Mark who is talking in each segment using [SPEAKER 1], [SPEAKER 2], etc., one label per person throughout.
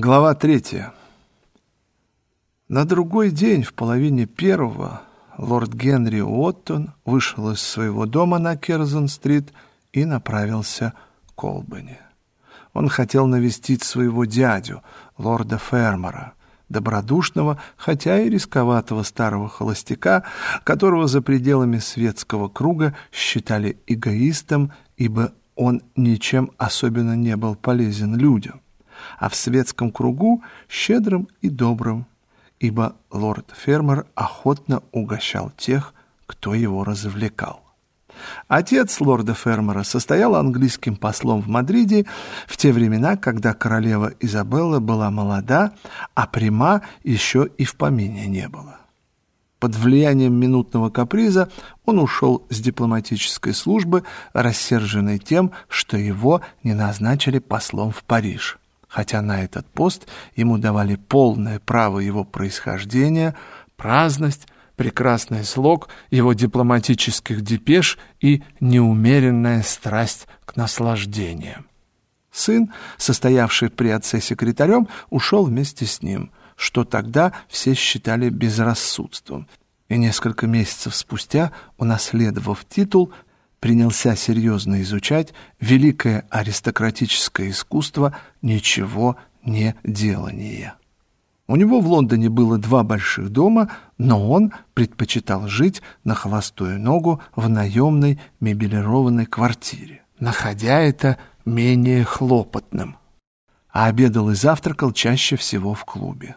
[SPEAKER 1] Глава третья. На другой день, в половине первого, лорд Генри Уоттон вышел из своего дома на Керзон-стрит и направился к Олбани. Он хотел навестить своего дядю, лорда Фермера, добродушного, хотя и рисковатого старого холостяка, которого за пределами светского круга считали эгоистом, ибо он ничем особенно не был полезен людям а в светском кругу щедрым и добрым, ибо лорд-фермер охотно угощал тех, кто его развлекал. Отец лорда-фермера состоял английским послом в Мадриде в те времена, когда королева Изабелла была молода, а прима еще и в помине не было. Под влиянием минутного каприза он ушел с дипломатической службы, рассерженный тем, что его не назначили послом в Париж хотя на этот пост ему давали полное право его происхождения, праздность, прекрасный слог его дипломатических депеш и неумеренная страсть к наслаждениям. Сын, состоявший при отце секретарем, ушел вместе с ним, что тогда все считали безрассудством, и несколько месяцев спустя, унаследовав титул, принялся серьезно изучать великое аристократическое искусство ничего не делания. У него в Лондоне было два больших дома, но он предпочитал жить на холостую ногу в наемной мебелированной квартире, находя это менее хлопотным. А обедал и завтракал чаще всего в клубе.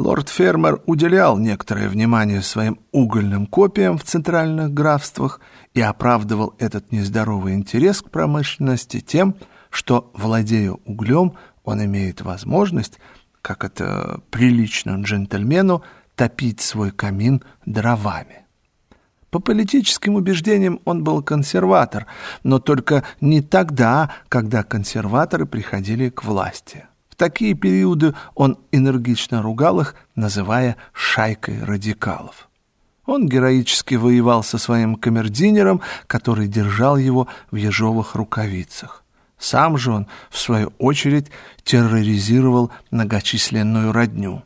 [SPEAKER 1] Лорд-фермер уделял некоторое внимание своим угольным копиям в центральных графствах и оправдывал этот нездоровый интерес к промышленности тем, что, владея углем, он имеет возможность, как это прилично джентльмену, топить свой камин дровами. По политическим убеждениям он был консерватор, но только не тогда, когда консерваторы приходили к власти такие периоды он энергично ругал их, называя «шайкой радикалов». Он героически воевал со своим камердинером, который держал его в ежовых рукавицах. Сам же он, в свою очередь, терроризировал многочисленную родню.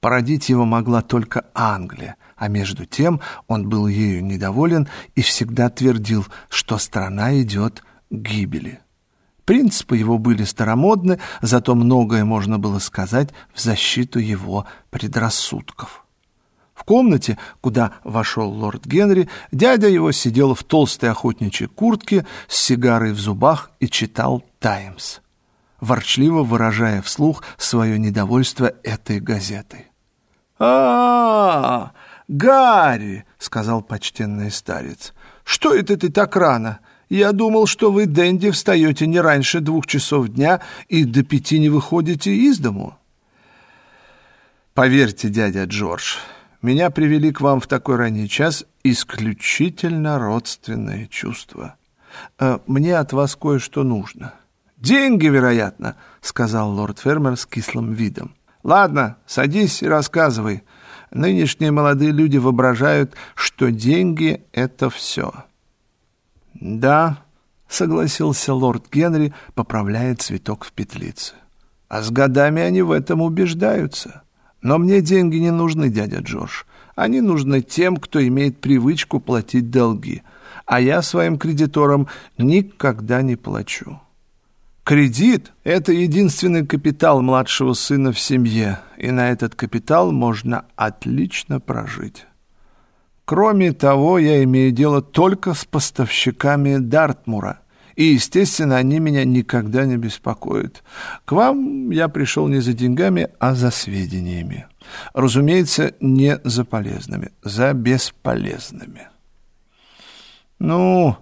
[SPEAKER 1] Породить его могла только Англия, а между тем он был ею недоволен и всегда твердил, что страна идет к гибели. Принципы его были старомодны, зато многое можно было сказать в защиту его предрассудков. В комнате, куда вошел лорд Генри, дядя его сидел в толстой охотничьей куртке с сигарой в зубах и читал «Таймс», ворчливо выражая вслух свое недовольство этой газетой. а, -а, -а Гарри!» — сказал почтенный старец. «Что это ты так рано? Я думал, что вы, Дэнди, встаете не раньше двух часов дня и до пяти не выходите из дому. Поверьте, дядя Джордж, меня привели к вам в такой ранний час исключительно родственные чувства. Э, мне от вас кое-что нужно. Деньги, вероятно, сказал лорд Фермер с кислым видом. Ладно, садись и рассказывай. Нынешние молодые люди воображают, что деньги — это все. «Да», — согласился лорд Генри, поправляя цветок в петлице. «А с годами они в этом убеждаются. Но мне деньги не нужны, дядя Джордж. Они нужны тем, кто имеет привычку платить долги, а я своим кредиторам никогда не плачу». Кредит – это единственный капитал младшего сына в семье, и на этот капитал можно отлично прожить. Кроме того, я имею дело только с поставщиками Дартмура, и, естественно, они меня никогда не беспокоят. К вам я пришел не за деньгами, а за сведениями. Разумеется, не за полезными, за бесполезными. Ну,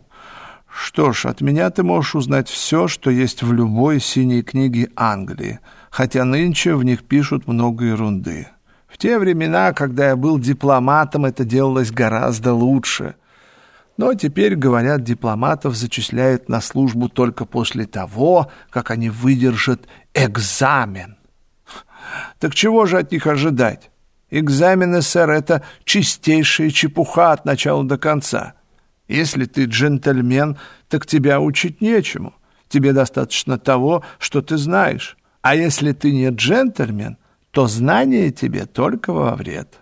[SPEAKER 1] что ж, от меня ты можешь узнать все, что есть в любой синей книге Англии, хотя нынче в них пишут много ерунды. В те времена, когда я был дипломатом, это делалось гораздо лучше. Но теперь, говорят, дипломатов зачисляют на службу только после того, как они выдержат экзамен. Так чего же от них ожидать? Экзамены, сэр, это чистейшая чепуха от начала до конца. Если ты джентльмен, так тебя учить нечему. Тебе достаточно того, что ты знаешь. А если ты не джентльмен, то знание тебе только во вред.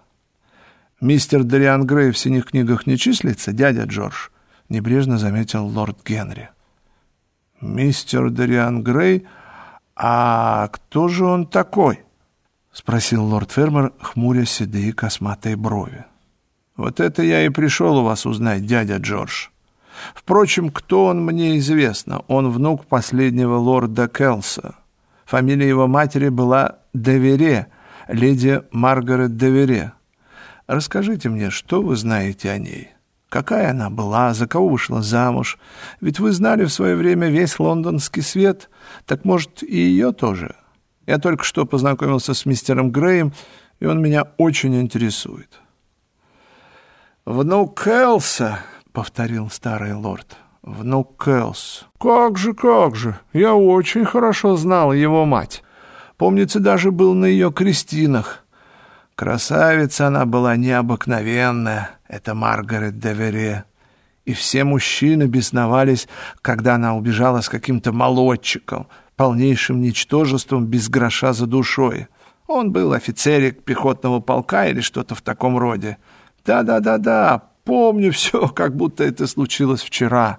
[SPEAKER 1] Мистер Дариан Грей в синих книгах не числится, дядя Джордж, небрежно заметил лорд Генри. Мистер Дариан Грей, а кто же он такой? спросил лорд Фермер, хмуря седые косматые брови. Вот это я и пришел у вас узнать, дядя Джордж. Впрочем, кто он мне известно. Он внук последнего лорда Келса. Фамилия его матери была Девере, леди Маргарет Девере. Расскажите мне, что вы знаете о ней? Какая она была, за кого вышла замуж? Ведь вы знали в свое время весь лондонский свет, так, может, и ее тоже? Я только что познакомился с мистером Греем, и он меня очень интересует. «Внук Келса», — повторил старый лорд. «Внук Кэлс». «Как же, как же! Я очень хорошо знал его мать. Помнится, даже был на ее крестинах. Красавица она была необыкновенная, это Маргарет Девере. И все мужчины бесновались, когда она убежала с каким-то молодчиком, полнейшим ничтожеством без гроша за душой. Он был офицерик пехотного полка или что-то в таком роде. Да-да-да-да, помню все, как будто это случилось вчера.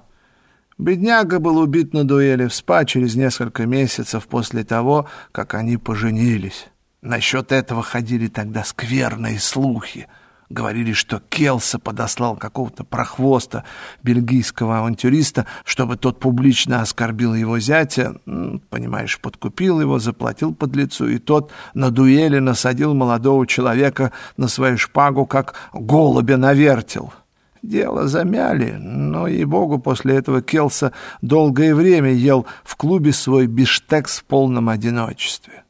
[SPEAKER 1] Бедняга был убит на дуэли в СПА через несколько месяцев после того, как они поженились. Насчет этого ходили тогда скверные слухи. Говорили, что Келса подослал какого-то прохвоста, бельгийского авантюриста, чтобы тот публично оскорбил его зятя, понимаешь, подкупил его, заплатил под лицу, и тот на дуэли насадил молодого человека на свою шпагу, как голубя навертел. Дело замяли, но, ей-богу, после этого Келса долгое время ел в клубе свой биштекс в полном одиночестве.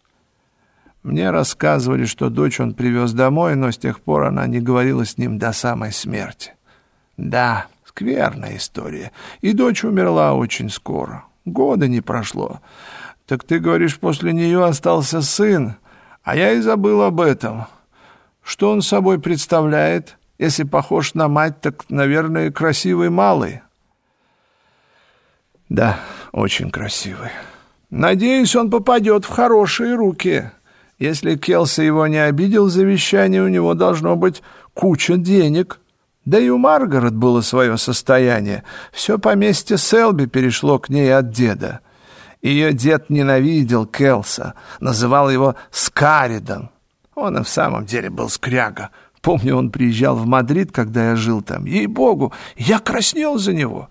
[SPEAKER 1] Мне рассказывали, что дочь он привез домой, но с тех пор она не говорила с ним до самой смерти. Да, скверная история. И дочь умерла очень скоро. Года не прошло. Так ты говоришь, после нее остался сын, а я и забыл об этом. Что он собой представляет? Если похож на мать, так, наверное, красивый малый. Да, очень красивый. Надеюсь, он попадет в хорошие руки. Если Келси его не обидел завещание, у него должно быть куча денег. Да и у Маргарет было свое состояние. Все поместье Селби перешло к ней от деда. Ее дед ненавидел Келса, называл его Скаридом. Он и в самом деле был скряга. Помню, он приезжал в Мадрид, когда я жил там. Ей-богу, я краснел за него.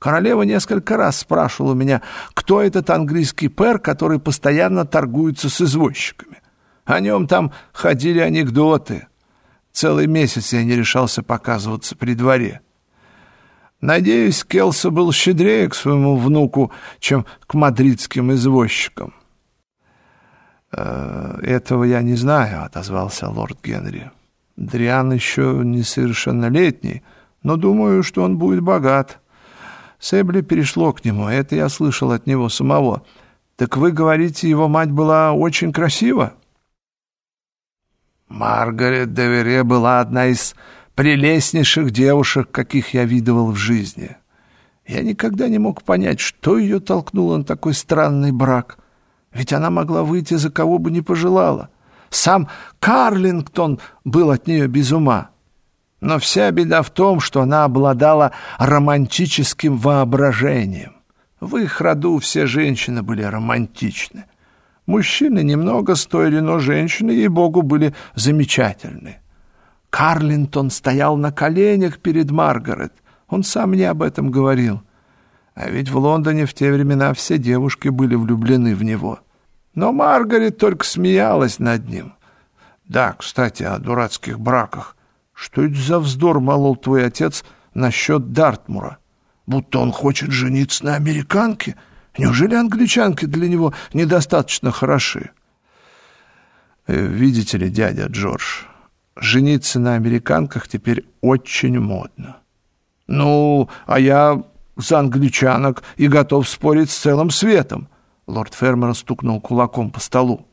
[SPEAKER 1] Королева несколько раз спрашивала у меня, кто этот английский пэр, который постоянно торгуется с извозчиками. О нем там ходили анекдоты. Целый месяц я не решался показываться при дворе. Надеюсь, Келса был щедрее к своему внуку, чем к мадридским извозчикам. «Э, «Этого я не знаю», — отозвался лорд Генри. «Дриан еще несовершеннолетний, но думаю, что он будет богат». Себли перешло к нему, это я слышал от него самого. «Так вы говорите, его мать была очень красива?» Маргарет Девере была одна из прелестнейших девушек, каких я видывал в жизни. Я никогда не мог понять, что ее толкнуло на такой странный брак. Ведь она могла выйти за кого бы не пожелала. Сам Карлингтон был от нее без ума. Но вся беда в том, что она обладала романтическим воображением. В их роду все женщины были романтичны. Мужчины немного стоили, но женщины, ей-богу, были замечательны. Карлинтон стоял на коленях перед Маргарет. Он сам мне об этом говорил. А ведь в Лондоне в те времена все девушки были влюблены в него. Но Маргарет только смеялась над ним. Да, кстати, о дурацких браках. Что это за вздор молол твой отец насчет Дартмура? Будто он хочет жениться на американке — Неужели англичанки для него недостаточно хороши? Э, видите ли, дядя Джордж, жениться на американках теперь очень модно. Ну, а я за англичанок и готов спорить с целым светом. Лорд Фермер стукнул кулаком по столу.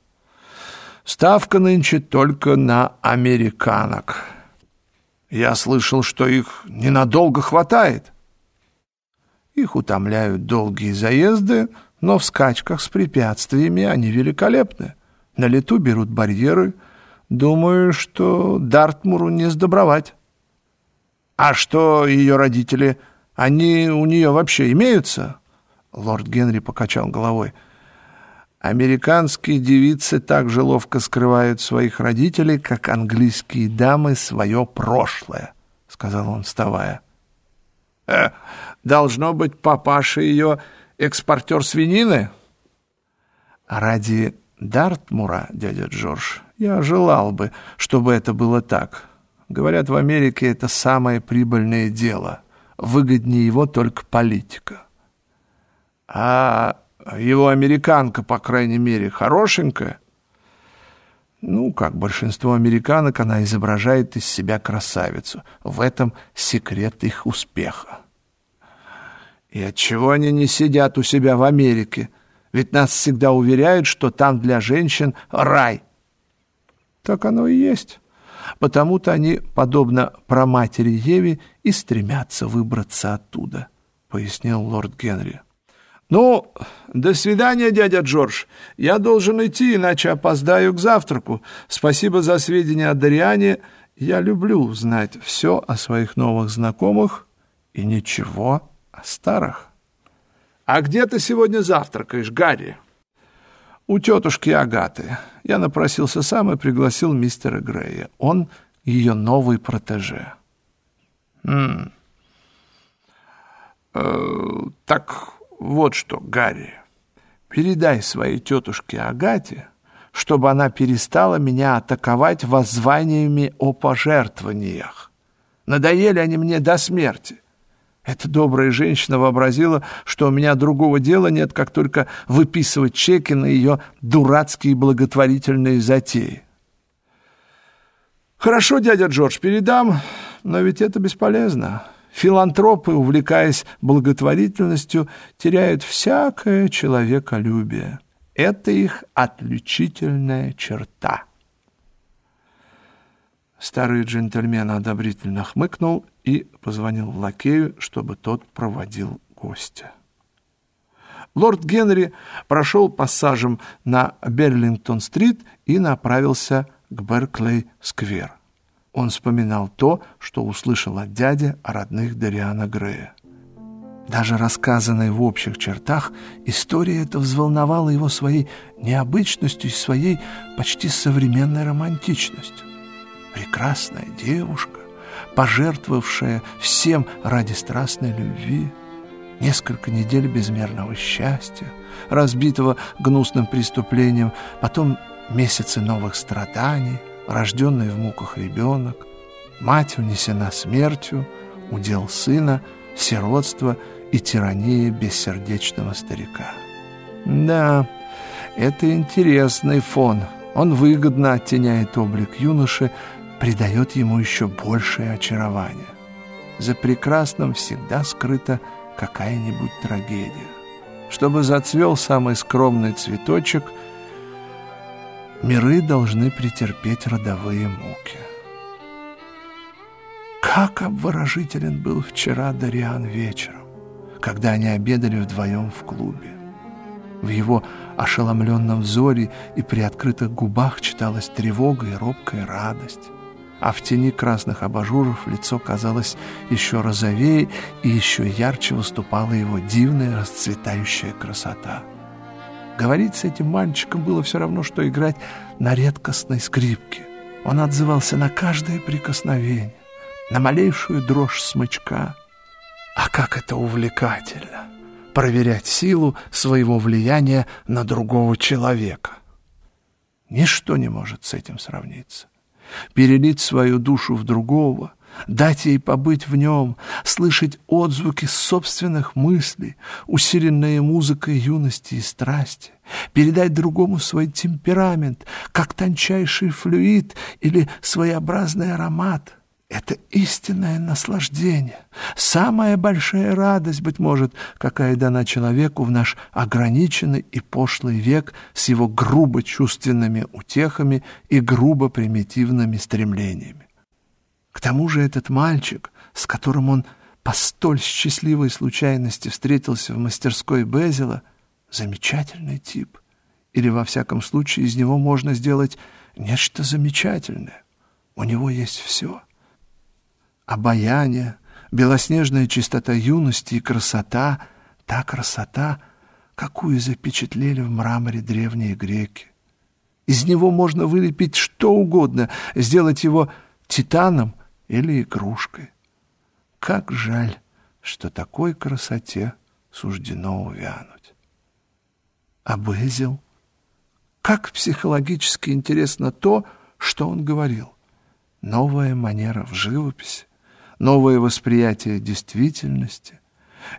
[SPEAKER 1] Ставка нынче только на американок. Я слышал, что их ненадолго хватает. Их утомляют долгие заезды, но в скачках с препятствиями они великолепны. На лету берут барьеры. Думаю, что Дартмуру не сдобровать. А что ее родители? Они у нее вообще имеются? Лорд Генри покачал головой. Американские девицы так же ловко скрывают своих родителей, как английские дамы свое прошлое, сказал он, вставая. Э, должно быть, папаша ее экспортер свинины? Ради Дартмура, дядя Джордж, я желал бы, чтобы это было так. Говорят, в Америке это самое прибыльное дело. Выгоднее его только политика. А его американка, по крайней мере, хорошенькая? Ну, как большинство американок, она изображает из себя красавицу. В этом секрет их успеха. И отчего они не сидят у себя в Америке? Ведь нас всегда уверяют, что там для женщин рай. Так оно и есть. Потому-то они, подобно праматери Еве, и стремятся выбраться оттуда, пояснил лорд Генри. «Ну, до свидания, дядя Джордж. Я должен идти, иначе опоздаю к завтраку. Спасибо за сведения о Дариане. Я люблю знать все о своих новых знакомых и ничего о старых». «А где ты сегодня завтракаешь, Гарри?» «У тетушки Агаты. Я напросился сам и пригласил мистера Грея. Он ее новый протеже». «М -м, э, «Так вот что, Гарри, передай своей тетушке Агате, чтобы она перестала меня атаковать воззваниями о пожертвованиях. Надоели они мне до смерти. Эта добрая женщина вообразила, что у меня другого дела нет, как только выписывать чеки на ее дурацкие благотворительные затеи. Хорошо, дядя Джордж, передам, но ведь это бесполезно. Филантропы, увлекаясь благотворительностью, теряют всякое человеколюбие. Это их отличительная черта. Старый джентльмен одобрительно хмыкнул и позвонил лакею, чтобы тот проводил гостя. Лорд Генри прошел пассажем на Берлингтон-стрит и направился к Берклей-сквер. Он вспоминал то, что услышал от дяди о родных Дариана Грея. Даже рассказанная в общих чертах, история эта взволновала его своей необычностью и своей почти современной романтичностью. Прекрасная девушка, пожертвовавшая всем ради страстной любви, несколько недель безмерного счастья, разбитого гнусным преступлением, потом месяцы новых страданий, рожденный в муках ребенок, мать унесена смертью, удел сына, сиротство и тирания бессердечного старика. Да, это интересный фон. Он выгодно оттеняет облик юноши, придает ему еще большее очарование. За прекрасным всегда скрыта какая-нибудь трагедия. Чтобы зацвел самый скромный цветочек — миры должны претерпеть родовые муки. Как обворожителен был вчера Дариан вечером, когда они обедали вдвоем в клубе. В его ошеломленном взоре и при открытых губах читалась тревога и робкая радость, а в тени красных абажуров лицо казалось еще розовее и еще ярче выступала его дивная расцветающая красота — Говорить с этим мальчиком было все равно, что играть на редкостной скрипке. Он отзывался на каждое прикосновение, на малейшую дрожь смычка. А как это увлекательно! Проверять силу своего влияния на другого человека. Ничто не может с этим сравниться. Перелить свою душу в другого — дать ей побыть в нем, слышать отзвуки собственных мыслей, усиленные музыкой юности и страсти, передать другому свой темперамент, как тончайший флюид или своеобразный аромат. Это истинное наслаждение, самая большая радость, быть может, какая дана человеку в наш ограниченный и пошлый век с его грубо чувственными утехами и грубо примитивными стремлениями. К тому же этот мальчик, с которым он по столь счастливой случайности встретился в мастерской Безила, замечательный тип. Или, во всяком случае, из него можно сделать нечто замечательное. У него есть все. Обаяние, белоснежная чистота юности и красота, та красота, какую запечатлели в мраморе древние греки. Из него можно вылепить что угодно, сделать его титаном или игрушкой. Как жаль, что такой красоте суждено увянуть. А Безил? Как психологически интересно то, что он говорил. Новая манера в живописи, новое восприятие действительности,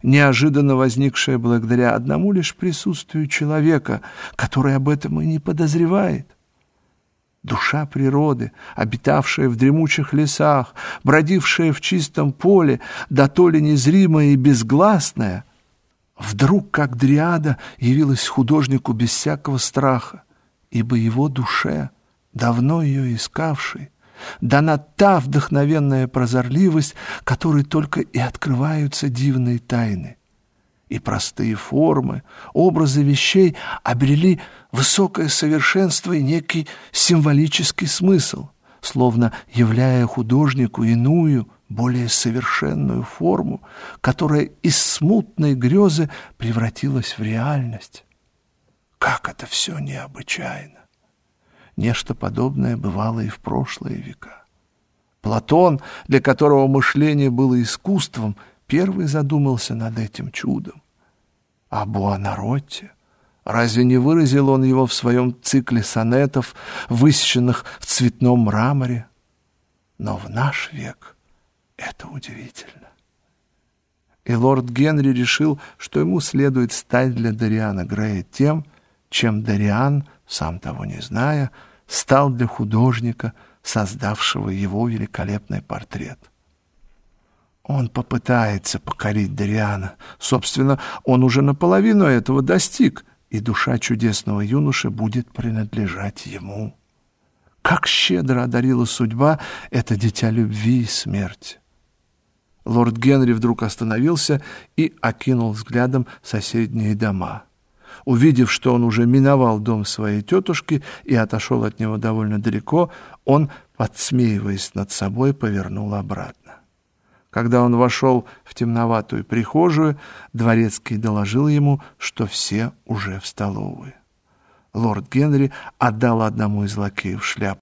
[SPEAKER 1] неожиданно возникшее благодаря одному лишь присутствию человека, который об этом и не подозревает. Душа природы, обитавшая в дремучих лесах, бродившая в чистом поле, да то ли незримая и безгласная, вдруг, как дриада, явилась художнику без всякого страха, ибо его душе, давно ее искавшей, дана та вдохновенная прозорливость, которой только и открываются дивные тайны. И простые формы, образы вещей обрели высокое совершенство и некий символический смысл, словно являя художнику иную, более совершенную форму, которая из смутной грезы превратилась в реальность. Как это все необычайно! Нечто подобное бывало и в прошлые века. Платон, для которого мышление было искусством, первый задумался над этим чудом. А Буонаротти, разве не выразил он его в своем цикле сонетов, высеченных в цветном мраморе? Но в наш век это удивительно. И лорд Генри решил, что ему следует стать для Дариана Грея тем, чем Дариан, сам того не зная, стал для художника, создавшего его великолепный портрет. Он попытается покорить Дариана. Собственно, он уже наполовину этого достиг, и душа чудесного юноши будет принадлежать ему. Как щедро одарила судьба это дитя любви и смерти. Лорд Генри вдруг остановился и окинул взглядом соседние дома — Увидев, что он уже миновал дом своей тетушки и отошел от него довольно далеко, он, подсмеиваясь над собой, повернул обратно. Когда он вошел в темноватую прихожую, дворецкий доложил ему, что все уже в столовой. Лорд Генри отдал одному из лакеев шляпу